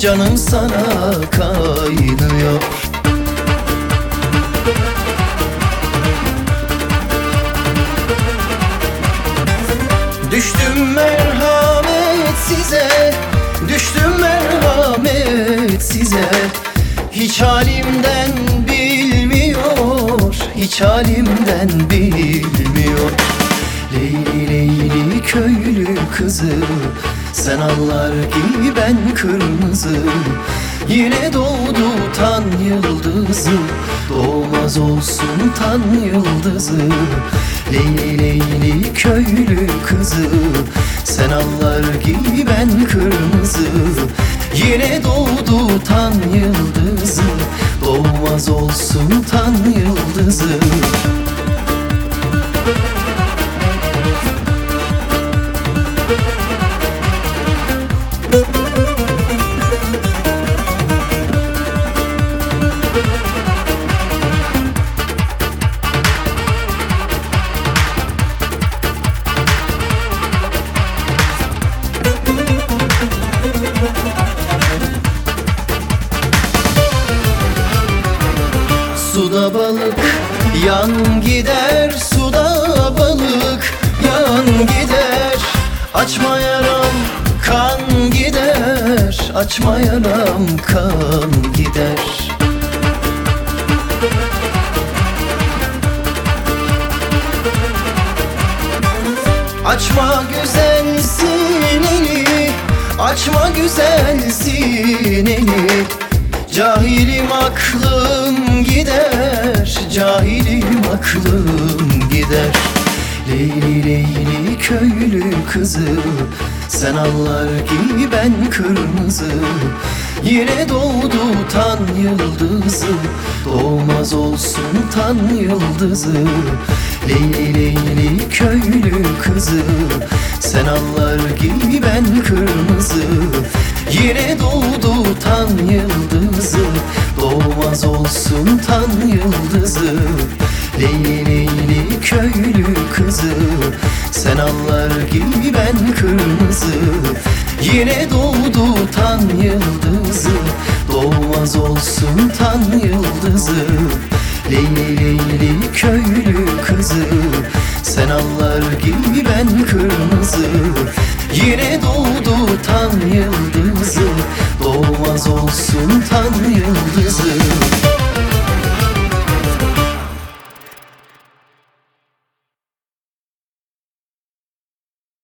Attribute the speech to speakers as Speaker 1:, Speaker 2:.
Speaker 1: Canım sana kaynıyor. Düştüm merhamet size Düştüm merhamet size. Hiç halimden bilmiyor Hiç halimden bilmiyor. Leyli leyli köylü kızı. Sen allar gibi ben kırmızı. Yine doğdu tan yıldızı. Doğmaz olsun tan yıldızı. Leyli leyli köylü kızı. Sen allar gibi ben kırmızı. Yine doğdu tan yıldızı. Doğmaz olsun tan yıldızı. Suda yan gider Suda balık yan gider Açma yaram kan gider Açma yaram kan gider. Açma güzel sineni Açma güzel sineni. Cahilim aklım gider Cahilim aklım gider. Leyli leyli köylü kızı Sen allar gibi ben kırmızı. Yine doğdu tan yıldızı Doğmaz olsun tan yıldızı. Leyli leyli köylü kızı Sen allar gibi ben kırmızı. Yine doğdu tan yıldızı Doğmaz olsun tan yıldızı Leyli leyli köylü kızı. Sen allar gibi ben kırmızı Yine doğdu tan yıldızı. Doğmaz olsun tan yıldızı Leyli leyli köylü kızı. Sen allar gibi ben kırmızı Yine doğdu tan yıldızı. Doğmaz olsun tan yıldızı